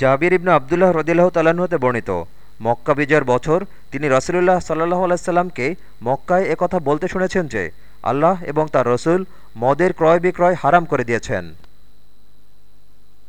জাবির ইবনু আবদুল্লাহ রদিল্লাহ তালাহতে বর্ণিত, মক্কা বিজয়ের বছর তিনি রসুল্লাহ সাল্লাহ আলাইসাল্লামকে মক্কায় একথা বলতে শুনেছেন যে, আল্লাহ এবং তার রসুল মদের ক্রয় বিক্রয় হারাম করে দিয়েছেন।